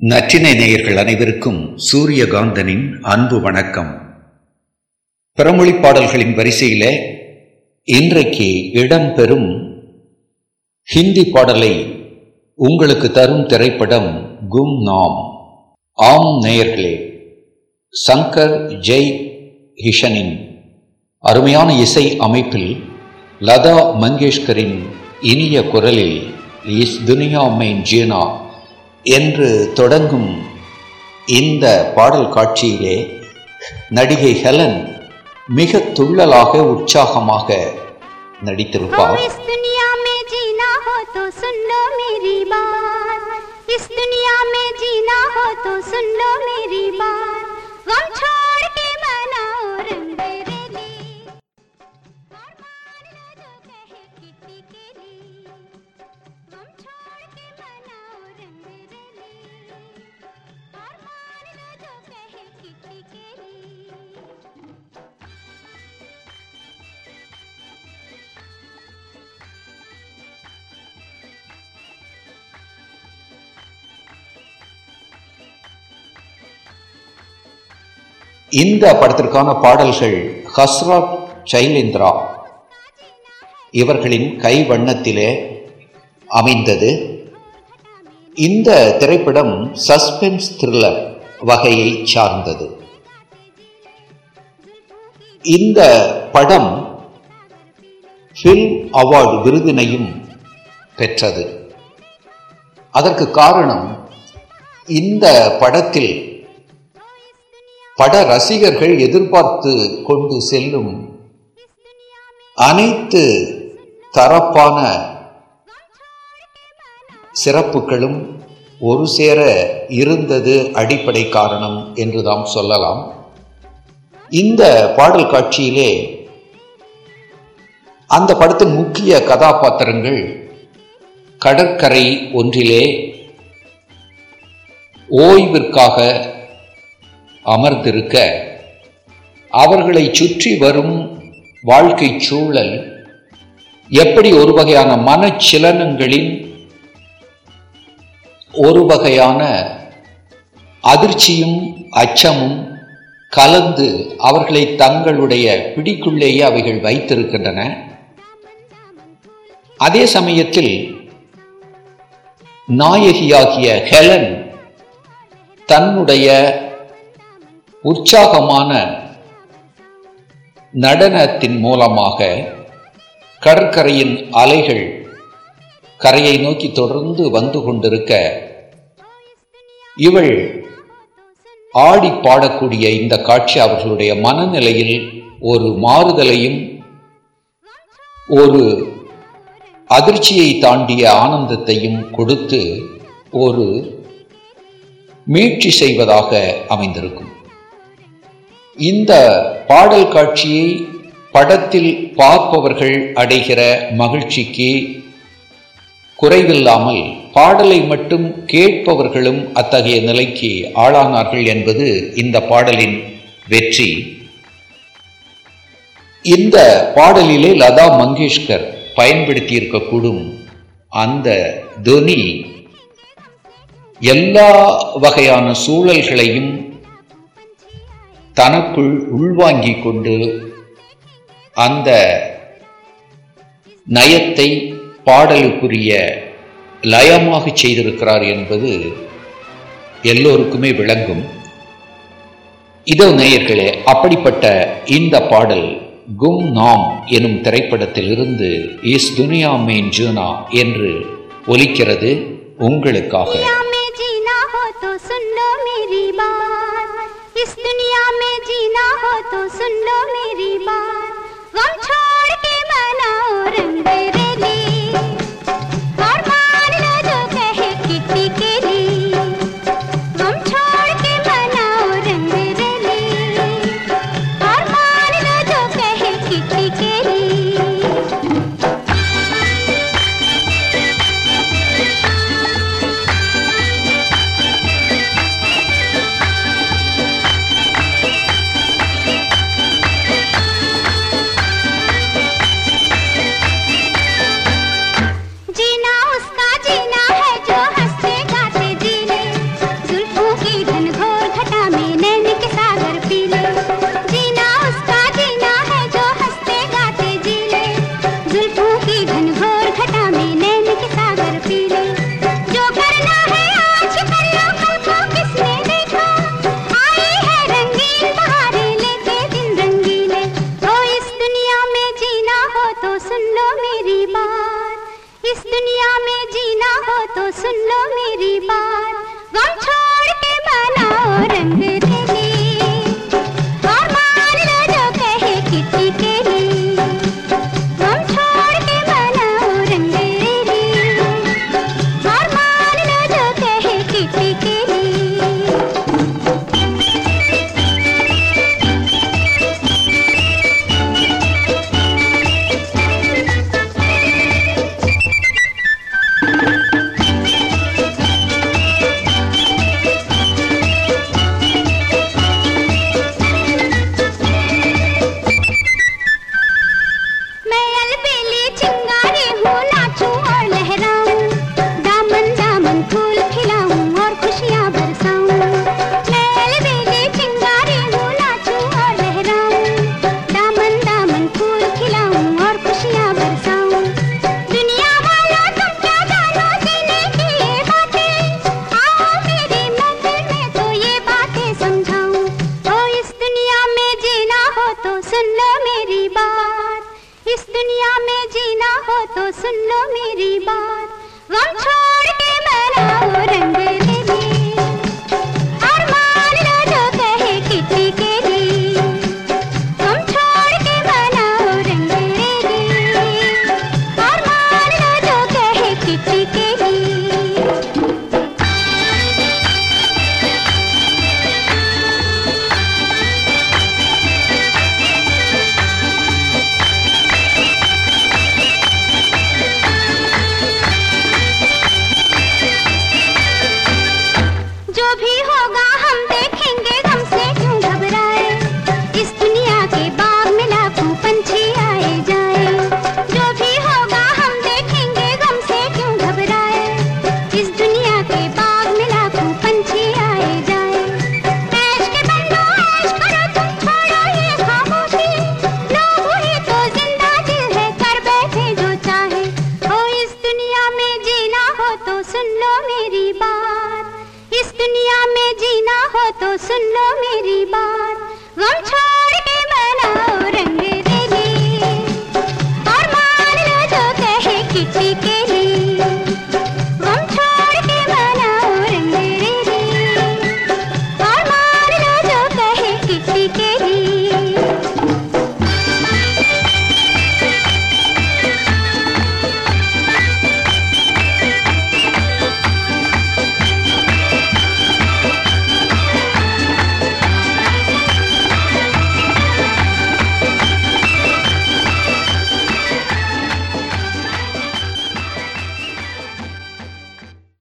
நற்றினை நேயர்கள் அனைவருக்கும் சூரியகாந்தனின் அன்பு வணக்கம். பிறமொழி பாடல்களின் வரிசையில இன்றைக்கு இடம்பெறும் ஹிந்தி பாடலை உங்களுக்கு தரும் திரைப்படம் கும் நாம். ஆம் நேயர்களே சங்கர் ஜெய் ஹிஷனின் அருமையான இசை அமைப்பில் லதா மங்கேஷ்கரின் இனிய குரலில் இஸ் துனியா மெயின் ஜீனா என்று தொடங்கும் இந்த பாடல் காட்சியிலே நடிகை ஹெலன் மிக துள்ளலாக உற்சாகமாக நடித்திருப்பார். துனியா மே ஜீனா ஹோ தோ மேரி பாத் இந்த படத்திற்கான பாடல்கள் ஹஸ்ராத் சைலேந்திரா இவர்களின் கை வண்ணத்திலே அமைந்தது. இந்த திரைப்படம் சஸ்பென்ஸ் த்ரில்லர் வகையை சார்ந்தது. இந்த படம் ஃபில்ம் அவார்டு விருதினையும் பெற்றது. அதற்கு காரணம் இந்த படத்தில் பட ரசிகர்கள் எதிர்பார்த்து கொண்டு செல்லும் அனைத்து தரப்பான சிறப்புகளும் ஒரு சேர இருந்தது அடிப்படை காரணம் என்று நாம் சொல்லலாம். இந்த பாடல் காட்சியிலே அந்த படத்தின் முக்கிய கதாபாத்திரங்கள் கடற்கரை ஒன்றிலே ஓய்விற்காக அமர்ந்திருக்க அவர்களை சுற்றி வரும் வாழ்க்கை சூழல் எப்படி ஒரு வகையான மனச்சிலனங்களின் ஒரு வகையான அதிர்ச்சியும் அச்சமும் கலந்து அவர்களை தங்களுடைய பிடிக்குள்ளேயே அவைகள் வைத்திருக்கின்றன. அதே சமயத்தில் நாயகியாகிய ஹெலன் தன்னுடைய உற்சாகமான நடனத்தின் மூலமாக கடற்கரையின் அலைகள் கரையை நோக்கி தொடர்ந்து வந்து கொண்டிருக்க இவள் ஆடி பாடக்கூடிய இந்த காட்சி அவர்களுடைய மனநிலையில் ஒரு மாறுதலையும் ஒரு அதிர்ச்சியை தாண்டிய ஆனந்தத்தையும் கொடுத்து ஒரு மீட்சி செய்வதாக அமைந்திருக்கும். இந்த பாடல் காட்சியை படத்தில் பார்ப்பவர்கள் அடைகிற மகிழ்ச்சிக்கு குறைவில்லாமல் பாடலை மட்டும் கேட்பவர்களும் அத்தகைய நிலைக்கு ஆளானார்கள் என்பது இந்த பாடலின் வெற்றி. இந்த பாடலிலே லதா மங்கேஷ்கர் பயன்படுத்தி இருக்கக்கூடும் அந்த துனி எல்லா வகையான சூழல்களையும் தனக்குள் உள்வாங்கிக் கொண்டு அந்த நயத்தை பாடலுக்குரிய லயமாக செய்திருக்கிறார் என்பது எல்லோருக்குமே விளங்கும். இதோ நேயர்களே அப்படிப்பட்ட இந்த பாடல் கும் நாம் எனும் திரைப்படத்தில் இருந்து இஸ் துனியா மேன் ஜூனா என்று ஒலிக்கிறது உங்களுக்காக. इस दुनिया में जीना हो तो सुन लो मेरी बात। गम छोड़ के मनाओ रंग इस दुनिया में जीना हो तो सुन लो मेरी बात। गम छोड़ के मनाओ रंग सुन लो मेरी बात। इस दुनिया में जीना हो तो सुन लो मेरी बात। गम छोड़